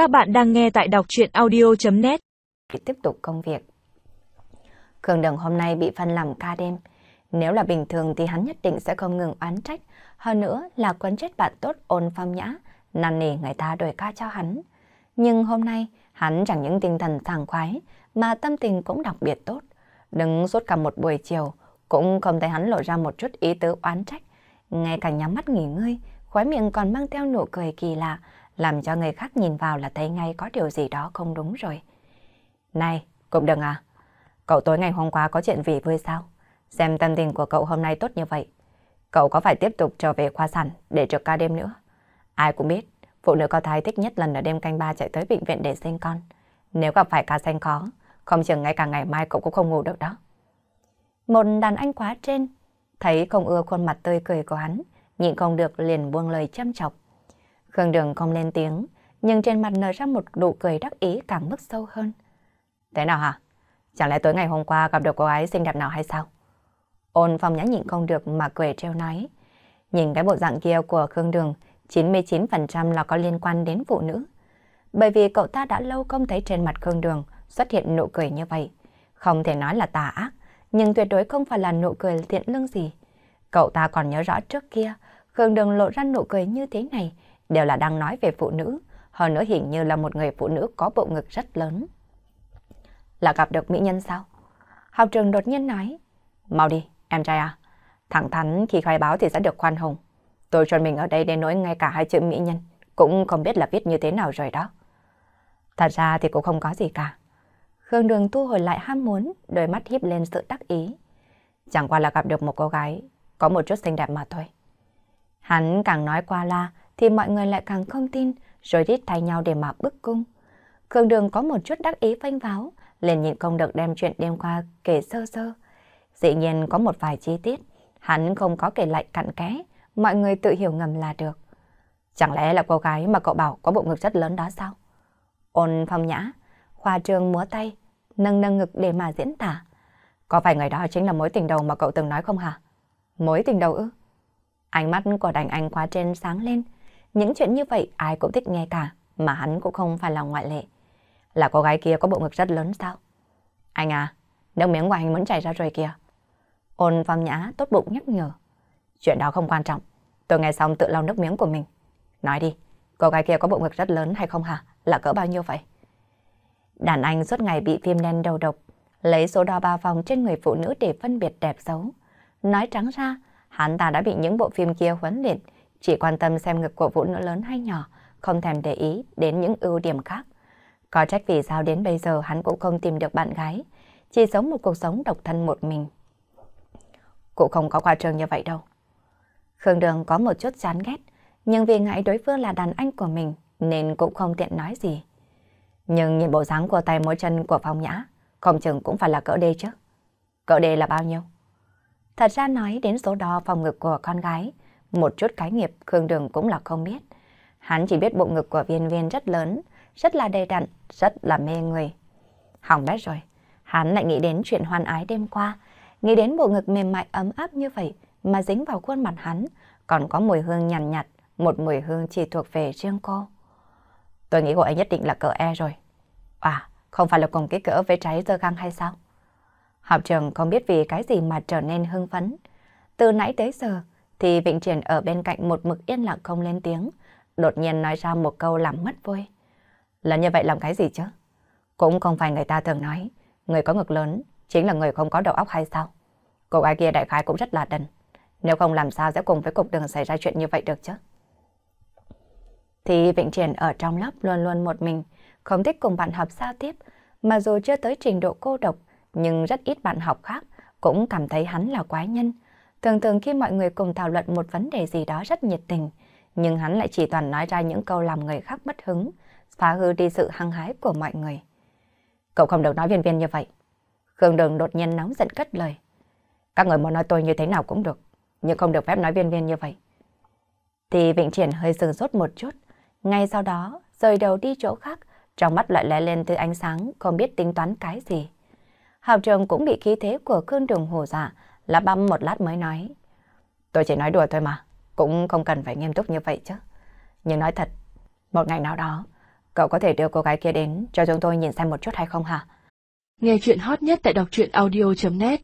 Các bạn đang nghe tại đọc chuyện audio.net Tiếp tục công việc. Khương Đường hôm nay bị phân làm ca đêm. Nếu là bình thường thì hắn nhất định sẽ không ngừng oán trách. Hơn nữa là quấn chết bạn tốt ôn phong nhã, năn nỉ người ta đổi ca cho hắn. Nhưng hôm nay, hắn chẳng những tinh thần sảng khoái, mà tâm tình cũng đặc biệt tốt. Đứng suốt cả một buổi chiều, cũng không thấy hắn lộ ra một chút ý tứ oán trách. Ngay cả nhắm mắt nghỉ ngơi, khóe miệng còn mang theo nụ cười kỳ lạ, làm cho người khác nhìn vào là thấy ngay có điều gì đó không đúng rồi. Này, cũng Đừng à, cậu tối ngày hôm qua có chuyện gì vui sao? Xem tâm tình của cậu hôm nay tốt như vậy. Cậu có phải tiếp tục trở về khoa sản để trực ca đêm nữa? Ai cũng biết, phụ nữ có thai thích nhất lần ở đêm canh ba chạy tới bệnh viện để sinh con. Nếu gặp phải ca xanh khó, không chừng ngay cả ngày mai cậu cũng không ngủ được đó. Một đàn anh quá trên, thấy không ưa khuôn mặt tươi cười của hắn, nhịn không được liền buông lời chăm chọc. Khương Đường không lên tiếng, nhưng trên mặt nở ra một nụ cười đắc ý càng mức sâu hơn. Thế nào hả? Chẳng lẽ tối ngày hôm qua gặp được cô gái xinh đẹp nào hay sao? Ôn phong nhã nhịn không được mà cười treo nói. Nhìn cái bộ dạng kia của Khương Đường, 99% là có liên quan đến phụ nữ. Bởi vì cậu ta đã lâu không thấy trên mặt Khương Đường xuất hiện nụ cười như vậy. Không thể nói là tà ác, nhưng tuyệt đối không phải là nụ cười thiện lương gì. Cậu ta còn nhớ rõ trước kia, Khương Đường lộ ra nụ cười như thế này, đều là đang nói về phụ nữ, hơn nữa hình như là một người phụ nữ có bộ ngực rất lớn. Là gặp được mỹ nhân sao? Học trường đột nhiên nói, mau đi, em trai à, thẳng thắn khi khai báo thì sẽ được khoan hồng. Tôi cho mình ở đây đến nỗi ngay cả hai chữ mỹ nhân, cũng không biết là viết như thế nào rồi đó. Thật ra thì cũng không có gì cả. Khương Đường thu hồi lại ham muốn, đôi mắt híp lên sự đắc ý. Chẳng qua là gặp được một cô gái, có một chút xinh đẹp mà thôi. Hắn càng nói qua la, thì mọi người lại càng không tin, rồi rít thay nhau để mà bức cung. Khương Đường có một chút đắc ý phanh váo, liền nhịn không được đem chuyện đêm qua kể sơ sơ. Dĩ nhiên có một vài chi tiết, hắn không có kể lại cặn kẽ, mọi người tự hiểu ngầm là được. Chẳng lẽ là cô gái mà cậu bảo có bộ ngực rất lớn đó sao? Ôn phong nhã, khoa trường múa tay, nâng nâng ngực để mà diễn tả. Có phải người đó chính là mối tình đầu mà cậu từng nói không hả? Mối tình đầu ư? Ánh mắt của đành anh khóa trên sáng lên, những chuyện như vậy ai cũng thích nghe cả, mà hắn cũng không phải là ngoại lệ. Là cô gái kia có bộ ngực rất lớn sao? Anh à, nước miếng của anh muốn chảy ra rồi kìa. Ôn phong nhã tốt bụng nhắc nhở. Chuyện đó không quan trọng, tôi nghe xong tự lau nước miếng của mình. Nói đi, cô gái kia có bộ ngực rất lớn hay không hả? Là cỡ bao nhiêu vậy? Đàn anh suốt ngày bị viêm đen đầu độc, lấy số đo ba vòng trên người phụ nữ để phân biệt đẹp xấu. Nói trắng ra, hắn ta đã bị những bộ phim kia huấn luyện, chỉ quan tâm xem ngực của vũ nữ lớn hay nhỏ, không thèm để ý đến những ưu điểm khác. Có trách vì sao đến bây giờ hắn cũng không tìm được bạn gái, chỉ sống một cuộc sống độc thân một mình. Cũng không có qua trường như vậy đâu. Khương Đường có một chút chán ghét, nhưng vì ngại đối phương là đàn anh của mình nên cũng không tiện nói gì. Nhưng nhìn bộ dáng của tay mỗi chân của Phong Nhã, không chừng cũng phải là cỡ đê chứ. Cỡ đê là bao nhiêu? Thật ra nói đến số đo phòng ngực của con gái, một chút cái nghiệp Khương Đường cũng là không biết. Hắn chỉ biết bộ ngực của viên viên rất lớn, rất là đầy đặn, rất là mê người. Hỏng bét rồi, hắn lại nghĩ đến chuyện hoan ái đêm qua, nghĩ đến bộ ngực mềm mại ấm áp như vậy mà dính vào khuôn mặt hắn, còn có mùi hương nhàn nhạt, nhạt, một mùi hương chỉ thuộc về riêng cô. Tôi nghĩ cô ấy nhất định là cỡ E rồi. À, không phải là cùng cái cỡ với trái dơ găng hay sao? Học trường không biết vì cái gì mà trở nên hưng phấn. Từ nãy tới giờ, thì Vịnh Triển ở bên cạnh một mực yên lặng không lên tiếng, đột nhiên nói ra một câu làm mất vui. Là như vậy làm cái gì chứ? Cũng không phải người ta thường nói, người có ngực lớn chính là người không có đầu óc hay sao? Cô gái kia đại khái cũng rất là đần. Nếu không làm sao sẽ cùng với cục đường xảy ra chuyện như vậy được chứ? Thì Vịnh Triển ở trong lớp luôn luôn một mình, không thích cùng bạn học giao tiếp, mà dù chưa tới trình độ cô độc, nhưng rất ít bạn học khác cũng cảm thấy hắn là quái nhân. Thường thường khi mọi người cùng thảo luận một vấn đề gì đó rất nhiệt tình, nhưng hắn lại chỉ toàn nói ra những câu làm người khác mất hứng, phá hư đi sự hăng hái của mọi người. Cậu không được nói viên viên như vậy. Khương Đường đột nhiên nóng giận cất lời. Các người muốn nói tôi như thế nào cũng được, nhưng không được phép nói viên viên như vậy. Thì Vịnh Triển hơi sừng sốt một chút, ngay sau đó rời đầu đi chỗ khác, trong mắt lại lóe lên từ ánh sáng, không biết tính toán cái gì. hào trường cũng bị khí thế của Khương Đường hồ dạ, là băm một lát mới nói. Tôi chỉ nói đùa thôi mà, cũng không cần phải nghiêm túc như vậy chứ. Nhưng nói thật, một ngày nào đó, cậu có thể đưa cô gái kia đến cho chúng tôi nhìn xem một chút hay không hả? Nghe chuyện hot nhất tại đọc truyện audio.net